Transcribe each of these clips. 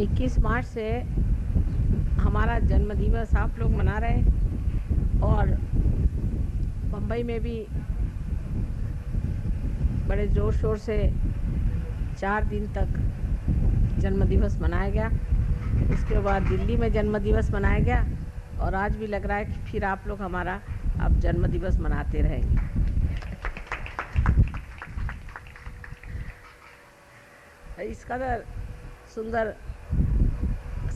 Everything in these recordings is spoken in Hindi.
21 मार्च से हमारा जन्म दिवस आप लोग मना रहे हैं और बम्बई में भी बड़े ज़ोर शोर से चार दिन तक जन्म दिवस मनाया गया। उसके बाद दिल्ली में जन्म दिवस मनाया गया और आज भी लग रहा है कि फिर आप लोग हमारा अब जन्म दिवस मनाते रहेंगे। इस कदर सुंदर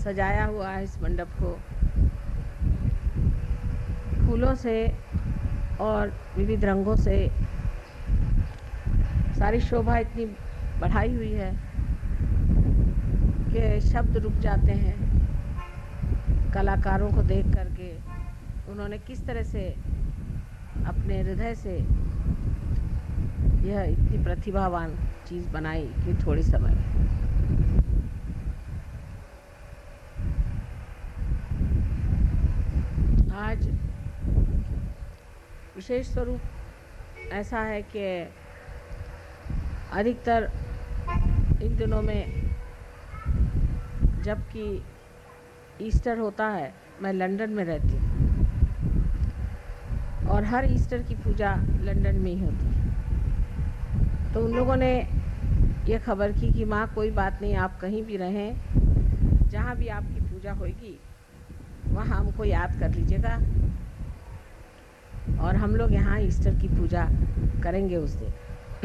सजाया हुआ है इस मंडप को। फूलों से और विविध रंगों से सारी शोभा इतनी बढ़ाई हुई है कि शब्द रुक जाते हैं कलाकारों को देख करके। उन्होंने किस तरह से अपने हृदय से यह इतनी प्रतिभावान चीज़ बनाई कि थोड़े समय में। आज विशेष स्वरूप ऐसा है कि अधिकतर इन दिनों में जबकि ईस्टर होता है, मैं लंदन में रहती हूँ। और हर ईस्टर की पूजा लंदन में ही होती है। तो उन लोगों ने यह खबर की कि माँ, कोई बात नहीं, आप कहीं भी रहें, जहाँ भी आपकी पूजा होगी वहाँ हमको याद कर लीजिएगा। और हम लोग यहाँ ईस्टर की पूजा करेंगे उस दिन।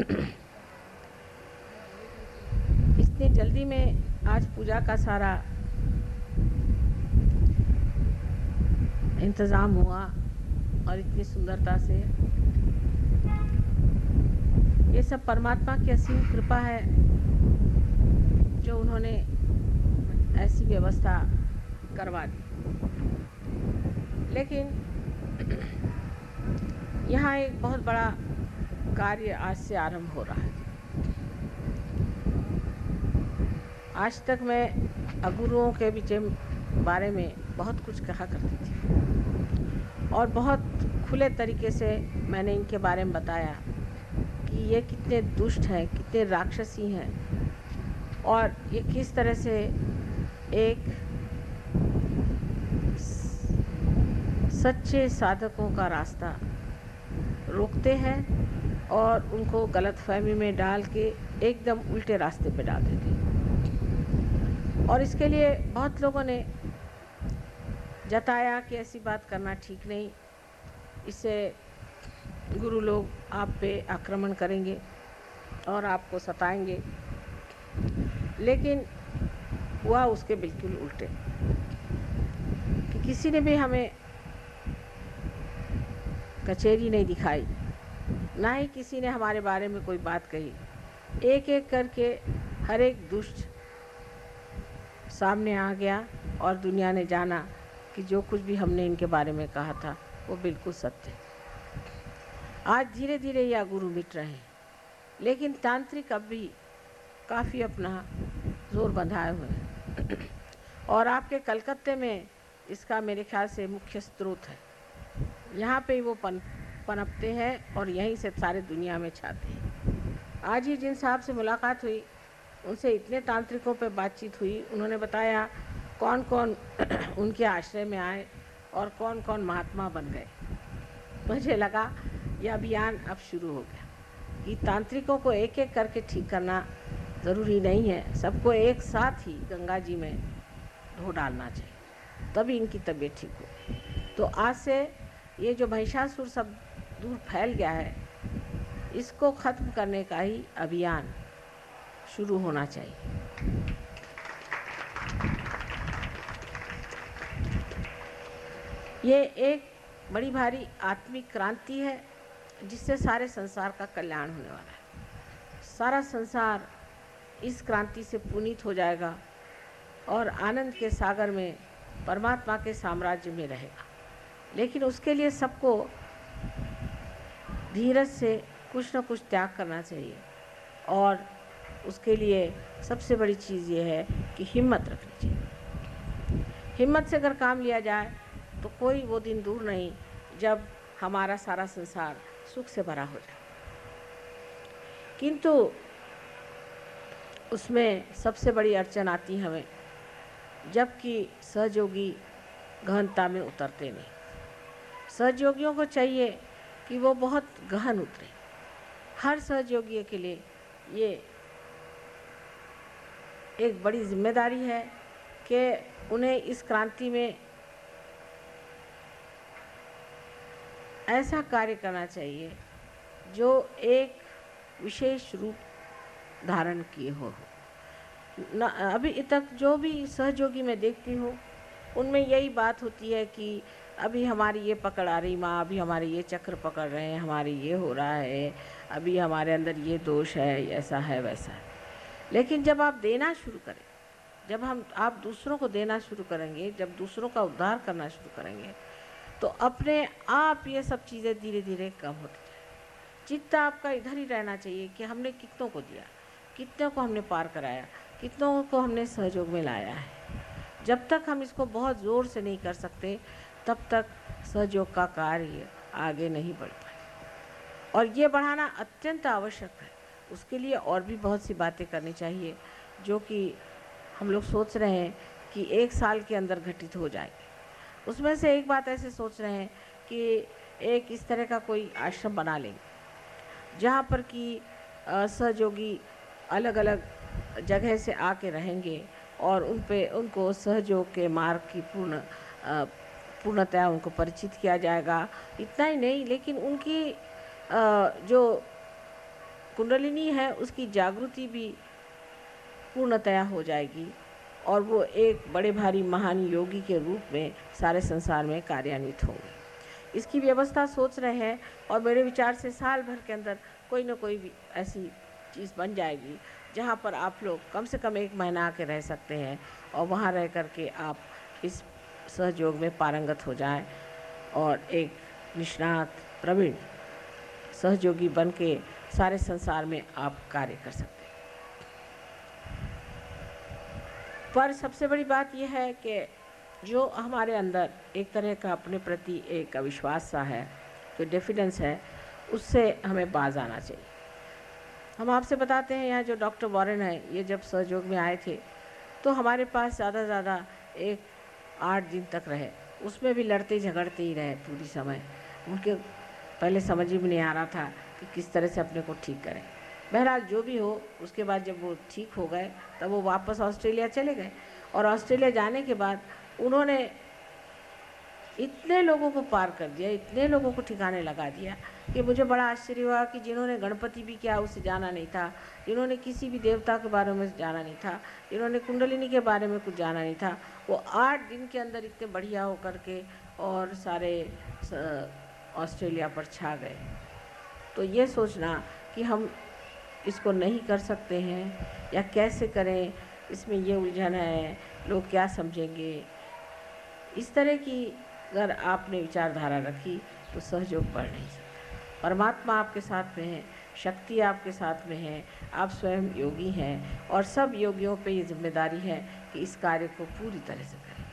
इतनी जल्दी में आज पूजा का सारा इंतज़ाम हुआ और इतनी सुंदरता से। ये सब परमात्मा की असीम कृपा है जो उन्होंने ऐसी व्यवस्था करवा दी। लेकिन यहाँ एक बहुत बड़ा कार्य आज से आरंभ हो रहा है। आज तक मैं अगुरुओं के विषय बारे में बहुत कुछ कहा करती थी। और बहुत खुले तरीके से मैंने इनके बारे में बताया कि ये कितने दुष्ट हैं, कितने राक्षसी हैं और ये किस तरह से एक सच्चे साधकों का रास्ता रोकते हैं और उनको गलत फहमी में डाल के एकदम उल्टे रास्ते पे डाल देते हैं। और इसके लिए बहुत लोगों ने जताया कि ऐसी बात करना ठीक नहीं। इससे गुरु लोग आप पे आक्रमण करेंगे और आपको सताएँगे। लेकिन हुआ उसके बिल्कुल उल्टे कि किसी ने भी हमें कचहरी नहीं दिखाई। ना ही किसी ने हमारे बारे में कोई बात कही। एक एक करके हर एक दुष्ट सामने आ गया और दुनिया ने जाना कि जो कुछ भी हमने इनके बारे में कहा था, वो बिल्कुल सत्य आज धीरे धीरे यह गुरु मिट रहे हैं। लेकिन तांत्रिक अब भी काफ़ी अपना ज़ोर बंधाए हुए हैं। और आपके कलकत्ते में इसका मेरे ख्याल से मुख्य स्रोत है। यहाँ पे वो पन, पनपते हैं और यहीं से सारे दुनिया में छाते हैं। आज ही जिन साहब से मुलाकात हुई, उनसे इतने तांत्रिकों पे बातचीत हुई, उन्होंने बताया कौन कौन उनके आश्रय में आए और कौन कौन महात्मा बन गए। मुझे लगा यह अभियान अब शुरू हो गया। कि तांत्रिकों को एक एक करके ठीक करना ज़रूरी नहीं है। सबको एक साथ ही गंगा जी में धो डालना चाहिए, तभी इनकी तबीयत ठीक हो तो आज से ये जो महिषासुर सब दूर फैल गया है, इसको ख़त्म करने का ही अभियान शुरू होना चाहिए। ये एक बड़ी भारी आत्मिक क्रांति है, जिससे सारे संसार का कल्याण होने वाला है। सारा संसार इस क्रांति से पुनीत हो जाएगा और आनंद के सागर में, परमात्मा के साम्राज्य में रहेगा। लेकिन उसके लिए सबको धीरज से कुछ न कुछ त्याग करना चाहिए। और उसके लिए सबसे बड़ी चीज़ ये है कि हिम्मत रखनी चाहिए। हिम्मत से अगर काम लिया जाए तो कोई वो दिन दूर नहीं जब हमारा सारा संसार सुख से भरा हो जाए। किंतु उसमें सबसे बड़ी अड़चन आती हमें, जबकि सहयोगी गहनता में उतरते नहीं। सहयोगियों को चाहिए कि वो बहुत गहन उतरे। हर सहयोगी के लिए ये एक बड़ी ज़िम्मेदारी है कि उन्हें इस क्रांति में ऐसा कार्य करना चाहिए जो एक विशेष रूप धारण किए हो। न, अभी तक जो भी सहयोगी मैं देखती हूँ, उनमें यही बात होती है कि अभी हमारी ये पकड़ आ रही माँ, अभी हमारे ये चक्र पकड़ रहे हैं, हमारे ये हो रहा है, अभी हमारे अंदर ये दोष है ऐसा है, वैसा है। लेकिन जब आप देना शुरू करें, जब हम, आप दूसरों को देना शुरू करेंगे, जब दूसरों का उद्धार करना शुरू करेंगे तो अपने आप ये सब चीज़ें धीरे धीरे कम होती जाए। चित्त आपका इधर ही रहना चाहिए कि हमने कितनों को दिया, कितनों को हमने पार कराया, कितनों को हमने सहयोग में लाया है। जब तक हम इसको बहुत ज़ोर से नहीं कर सकते तब तक सहयोग का कार्य आगे नहीं बढ़ पाए। और ये बढ़ाना अत्यंत आवश्यक है। उसके लिए और भी बहुत सी बातें करनी चाहिए, जो कि हम लोग सोच रहे हैं कि एक साल के अंदर घटित हो जाएँगे। उसमें से एक बात ऐसे सोच रहे हैं कि एक इस तरह का कोई आश्रम बना लेंगे, जहाँ पर कि सहयोगी अलग अलग जगह से आके रहेंगे और उन पे, उनको सहयोग के मार्ग की पूर्ण पूर्णतया उनको परिचित किया जाएगा। इतना ही नहीं, लेकिन उनकी जो कुंडलिनी है, उसकी जागृति भी पूर्णतया हो जाएगी और वो एक बड़े भारी महान योगी के रूप में सारे संसार में कार्यान्वित होंगे। इसकी व्यवस्था सोच रहे हैं और मेरे विचार से साल भर के अंदर कोई ना कोई भी ऐसी चीज़ बन जाएगी, जहाँ पर आप लोग कम से कम एक महीना आके रह सकते हैं और वहाँ रह कर के आप इस सहयोग में पारंगत हो जाए और एक निष्णात प्रवीण सहयोगी बन के सारे संसार में आप कार्य कर सकते हैं। पर सबसे बड़ी बात यह है कि जो हमारे अंदर एक तरह का अपने प्रति एक अविश्वास सा है कोई डिफिडेंस है, उससे हमें बाज आना चाहिए। हम आपसे बताते हैं, यहाँ जो डॉक्टर वॉरेन है, ये जब सहयोग में आए थे तो हमारे पास ज़्यादा ज़्यादा एक आठ दिन तक रहे। उसमें भी लड़ते झगड़ते ही रहे पूरी समय। उनके पहले समझ ही नहीं आ रहा था कि किस तरह से अपने को ठीक करें। बहरहाल जो भी हो, उसके बाद जब वो ठीक हो गए, तब वो वापस ऑस्ट्रेलिया चले गए। और ऑस्ट्रेलिया जाने के बाद उन्होंने इतने लोगों को पार कर दिया, इतने लोगों को ठिकाने लगा दिया कि मुझे बड़ा आश्चर्य हुआ कि जिन्होंने गणपति भी क्या, उसे जाना नहीं था। जिन्होंने किसी भी देवता के बारे में जाना नहीं था। जिन्होंने कुंडलिनी के बारे में कुछ जाना नहीं था। वो आठ दिन के अंदर इतने बढ़िया होकर के और सारे ऑस्ट्रेलिया पर छा गए। तो ये सोचना कि हम इसको नहीं कर सकते हैं या कैसे करें, इसमें ये उलझन है, लोग क्या समझेंगे? इस तरह की अगर आपने विचारधारा रखी तो सहयोग बढ़ नहीं परमात्मा आपके साथ में है, शक्ति आपके साथ में है, आप स्वयं योगी हैं और सब योगियों पे ये ज़िम्मेदारी है कि इस कार्य को पूरी तरह से करें।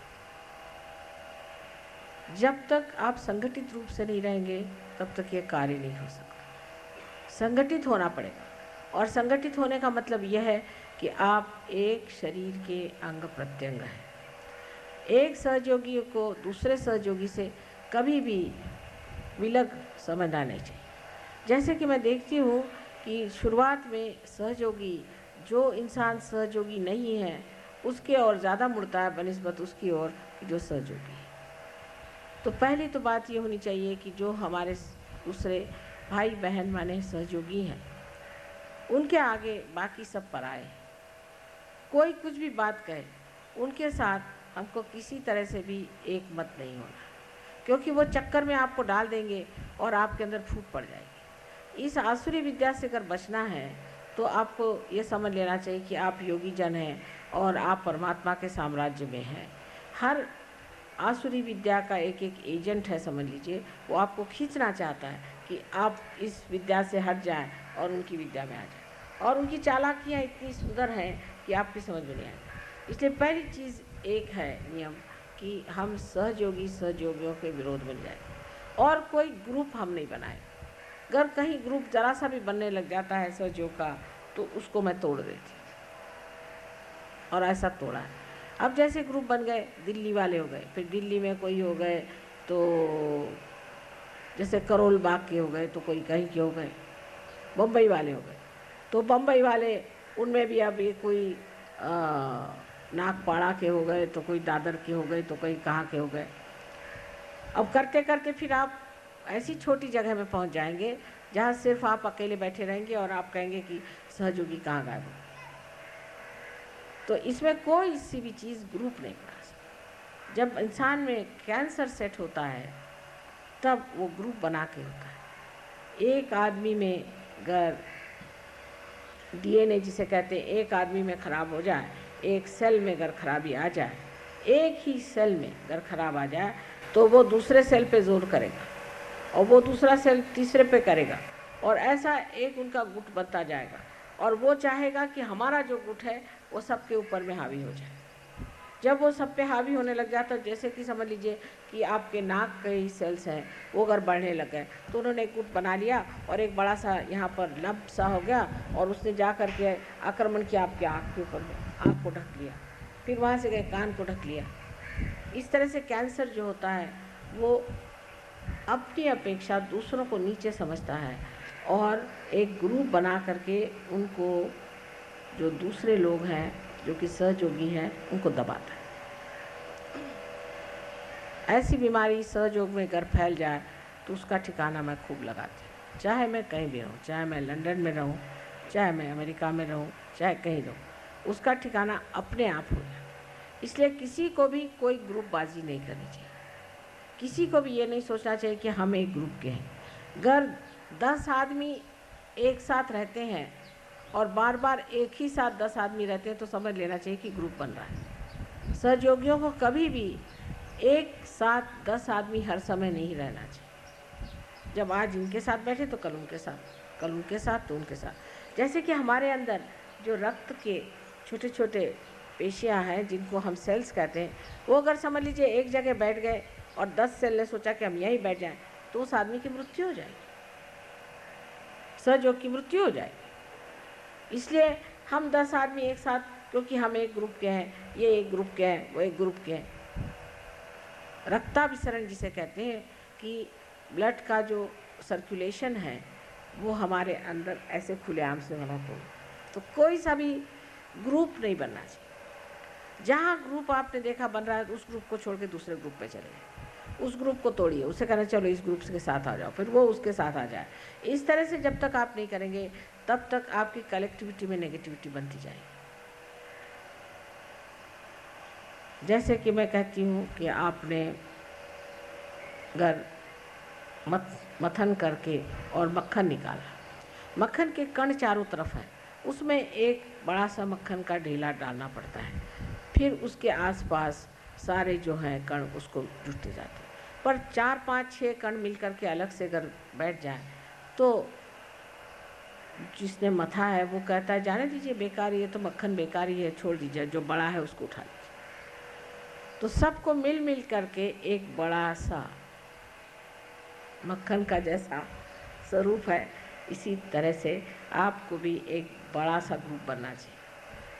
जब तक आप संगठित रूप से नहीं रहेंगे, तब तक ये कार्य नहीं हो सकता। संगठित होना पड़ेगा और संगठित होने का मतलब यह है कि आप एक शरीर के अंग प्रत्यंग हैं। एक सहयोगी को दूसरे सहयोगी से कभी भी विलग समझना नहीं चाहिए। जैसे कि मैं देखती हूँ कि शुरुआत में सहयोगी, जो इंसान सहयोगी नहीं है, उसके और ज़्यादा मुड़ता है बनस्बत उसकी ओर जो सहयोगी है। तो पहली तो बात ये होनी चाहिए कि जो हमारे दूसरे भाई बहन माने सहयोगी हैं, उनके आगे बाकी सब पर आए कोई कुछ भी बात कहे, उनके साथ हमको किसी तरह से भी एक मत नहीं होना। क्योंकि वो चक्कर में आपको डाल देंगे और आपके अंदर फूट पड़ जाएगी। इस आसुरी विद्या से अगर बचना है तो आपको ये समझ लेना चाहिए कि आप योगी जन हैं और आप परमात्मा के साम्राज्य में हैं। हर आसुरी विद्या का एक एक एजेंट है, समझ लीजिए, वो आपको खींचना चाहता है कि आप इस विद्या से हट जाएँ और उनकी विद्या में आ जाएँ। और उनकी चालाकियाँ इतनी सुंदर हैं कि आपकी समझ में नहीं आएगी इसलिए पहली चीज़ एक है नियम कि हम सहयोगी सहयोगियों के विरोध में जाए। और कोई ग्रुप हम नहीं बनाए। अगर कहीं ग्रुप जरा सा भी बनने लग जाता है सहयोग का तो उसको मैं तोड़ देती और ऐसा तोड़ा है। अब जैसे ग्रुप बन गए, दिल्ली वाले हो गए, फिर दिल्ली में कोई हो गए तो जैसे करोल बाग के हो गए तो कोई कहीं के हो गए, बम्बई वाले हो गए। तो बम्बई वाले, उनमें भी अब ये कोई नागपाड़ा के हो गए तो कोई दादर के हो गए तो कहीं कहाँ के हो गए। अब करते करते फिर आप ऐसी छोटी जगह में पहुँच जाएँगे, जहाँ सिर्फ़ आप अकेले बैठे रहेंगे और आप कहेंगे कि सहयोगी कहाँ गायब हो तो इसमें कोई सी भी चीज़ ग्रुप नहीं बना सकती। जब इंसान में कैंसर सेट होता है, तब वो ग्रुप बना के होता है। एक आदमी में अगर डीएनए जिसे कहते हैं, एक आदमी में ख़राब हो जाए एक सेल में अगर खराबी आ जाए, एक ही सेल में अगर खराब आ जाए तो वो दूसरे सेल पे ज़ोर करेगा और वो दूसरा सेल तीसरे पे करेगा और ऐसा एक उनका गुट बनता जाएगा और वो चाहेगा कि हमारा जो गुट है वो सबके ऊपर में हावी हो जाए। जब वो सब पे हावी होने लग जाता जैसे कि समझ लीजिए कि आपके नाक के ही सेल्स हैं, वो अगर बढ़ने लग गए तो उन्होंने एक गुट बना लिया और एक बड़ा सा यहाँ पर लंप सा हो गया और उसने जा कर के आक्रमण किया आपके आँख के ऊपर में। आँख को ढक लिया। फिर वहाँ से गए, कान को ढक लिया। इस तरह से कैंसर जो होता है, वो अपनी अपेक्षा दूसरों को नीचे समझता है और एक ग्रुप बना करके उनको जो दूसरे लोग हैं, जो कि सहयोगी हैं, उनको दबाता है। ऐसी बीमारी सहयोग में अगर फैल जाए तो उसका ठिकाना मैं खूब लगाती चाहे मैं कहीं भी रहूँ, चाहे मैं लंदन में रहूँ, चाहे मैं अमेरिका में रहूँ, चाहे कहीं रहूँ। उसका ठिकाना अपने आप हो जाए इसलिए किसी को भी कोई ग्रुपबाजी नहीं करनी चाहिए। किसी को भी ये नहीं सोचना चाहिए कि हम एक ग्रुप के हैं। अगर दस आदमी एक साथ रहते हैं और बार बार एक ही साथ दस आदमी रहते हैं तो समझ लेना चाहिए कि ग्रुप बन रहा है। सहयोगियों को कभी भी एक साथ दस आदमी हर समय नहीं रहना चाहिए। जब आज इनके साथ बैठे तो कल उनके साथ, कल उनके साथ तो उनके साथ। जैसे कि हमारे अंदर जो रक्त के छोटे छोटे पेशियाँ हैं जिनको हम सेल्स कहते हैं। वो अगर समझ लीजिए एक जगह बैठ गए और दस सेल ने सोचा कि हम यहीं बैठ जाएँ तो उस आदमी की मृत्यु हो जाएगी। सहयोग की मृत्यु हो जाएगी। इसलिए हम दस आदमी एक साथ, क्योंकि हम एक ग्रुप के हैं, ये एक ग्रुप के हैं, वो एक ग्रुप के हैं। रक्ताभिसरण जिसे कहते हैं कि ब्लड का जो सर्कुलेशन है, वो हमारे अंदर ऐसे खुलेआम से होना तो कोई सा भी ग्रुप नहीं बनना चाहिए। जहाँ ग्रुप आपने देखा बन रहा है, उस ग्रुप को छोड़ के दूसरे ग्रुप पे चले उस ग्रुप को तोड़िए, उसे कहना चलो इस ग्रुप के साथ आ जाओ, फिर वो उसके साथ आ जाए। इस तरह से जब तक आप नहीं करेंगे, तब तक आपकी कलेक्टिविटी में नेगेटिविटी बनती जाएगी। जैसे कि मैं कहती हूँ कि आपने अगर मत, मथन करके और मक्खन निकाला। मक्खन के कण चारों तरफ़ है। उसमें एक बड़ा सा मक्खन का ढीला डालना पड़ता है। फिर उसके आसपास सारे जो हैं कण उसको जुटते जाते हैं। पर चार, पाँच छः कण मिल कर के अलग से अगर बैठ जाए तो जिसने मथा है वो कहता है, जाने दीजिए, बेकार ये तो मक्खन बेकार ही है, छोड़ दीजिए, जो बड़ा है उसको उठा लीजिए। तो सबको मिल मिल करके एक बड़ा सा मक्खन का जैसा स्वरूप है। इसी तरह से आपको भी एक बड़ा सा ग्रुप बनना चाहिए।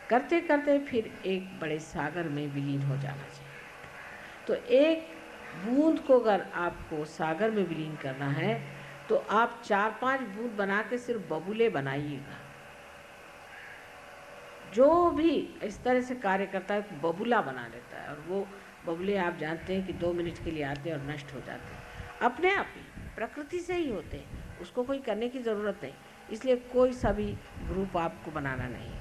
करते करते फिर एक बड़े सागर में विलीन हो जाना चाहिए। तो एक बूंद को अगर आपको सागर में विलीन करना है तो आप चार पाँच बूंद बना के सिर्फ़ बबूले बनाइएगा। जो भी इस तरह से कार्य करता है तो बबूला बना लेता है और वो बबूले आप जानते हैं कि दो मिनट के लिए आते हैं और नष्ट हो जाते हैं। अपने आप ही, प्रकृति से ही होते हैं। उसको कोई करने की ज़रूरत नहीं। इसलिए कोई सा भी ग्रुप आपको बनाना नहीं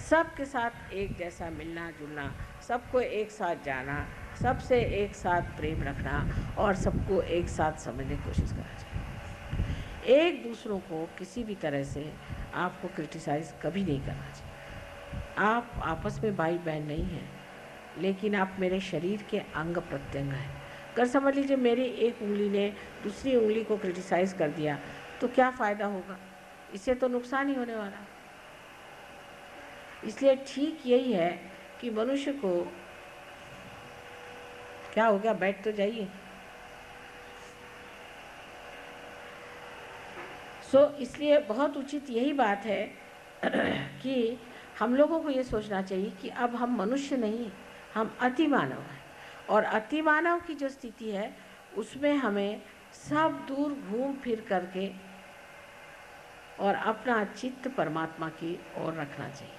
सबके साथ एक जैसा मिलना जुलना, सबको एक साथ जाना, सबसे एक साथ प्रेम रखना और सबको एक साथ समझने की कोशिश करना चाहिए। एक दूसरों को किसी भी तरह से आपको क्रिटिसाइज़ कभी नहीं करना चाहिए। आप आपस में भाई बहन नहीं हैं, लेकिन आप मेरे शरीर के अंग प्रत्यंग हैं। अगर समझ लीजिए मेरी एक उंगली ने दूसरी उंगली को क्रिटिसाइज़ कर दिया तो क्या फ़ायदा होगा? इससे तो नुकसान ही होने वाला। इसलिए ठीक यही है कि मनुष्य को क्या हो गया, बैठ तो जाइए। सो इसलिए बहुत उचित यही बात है कि हम लोगों को ये सोचना चाहिए कि अब हम मनुष्य नहीं, हम अति मानव हैं। और अति मानव की जो स्थिति है, उसमें हमें सब दूर घूम फिर करके और अपना चित्त परमात्मा की ओर रखना चाहिए।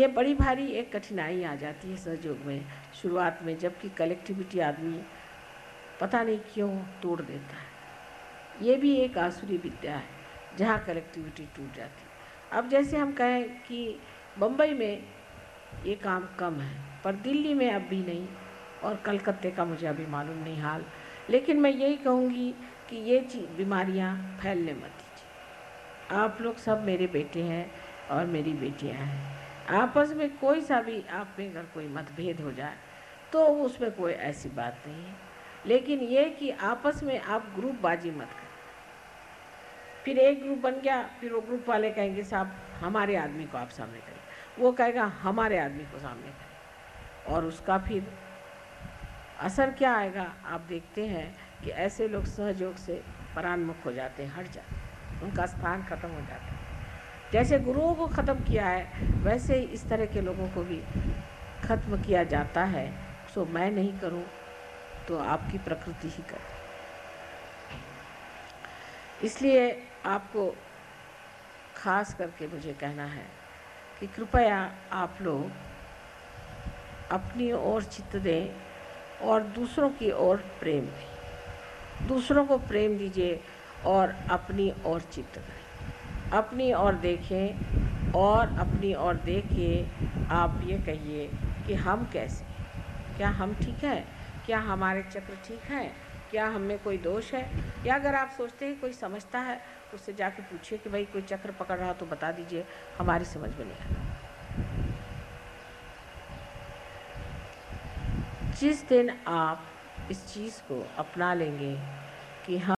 ये बड़ी भारी एक कठिनाई आ जाती है सहयोग में, शुरुआत में, जबकि कलेक्टिविटी आदमी पता नहीं क्यों तोड़ देता है। ये भी एक आसुरी विद्या है, जहाँ कलेक्टिविटी टूट जाती है। अब जैसे हम कहें कि बम्बई में ये काम कम है, पर दिल्ली में अब भी नहीं, और कलकत्ते का मुझे अभी मालूम नहीं हाल। लेकिन मैं यही कहूँगी कि ये बीमारियाँ फैलने मत आप लोग सब मेरे बेटे हैं और मेरी बेटियाँ हैं। आपस में कोई सा भी आप में अगर कोई मतभेद हो जाए तो उसमें कोई ऐसी बात नहीं है। लेकिन ये कि आपस में आप ग्रुप बाजी मत करें। फिर एक ग्रुप बन गया, फिर वो ग्रुप वाले कहेंगे, साहब, हमारे आदमी को आप सामने करें वो कहेगा, हमारे आदमी को सामने करें और उसका फिर असर क्या आएगा? आप देखते हैं कि ऐसे लोग सहयोग से परान्मुख हो जाते हैं, हट जाते हैं। उनका स्थान खत्म हो जाता है। जैसे गुरुओं को ख़त्म किया है, वैसे ही इस तरह के लोगों को भी ख़त्म किया जाता है। सो मैं नहीं करूँ तो आपकी प्रकृति ही करे। इसलिए आपको खास करके मुझे कहना है कि कृपया आप लोग अपनी ओर चित्त दें और दूसरों की ओर प्रेम दें। दूसरों को प्रेम दीजिए और अपनी ओर चित्त करें। अपनी ओर देखें और अपनी ओर देख के आप ये कहिए कि हम कैसे क्या हम ठीक हैं? क्या हमारे चक्र ठीक हैं? क्या हम कोई दोष है? या अगर आप सोचते हैं कोई समझता है, उससे जाके पूछिए कि भाई कोई चक्र पकड़ रहा तो बता दीजिए, हमारी समझ में नहीं आ जिस दिन आप इस चीज़ को अपना लेंगे कि हम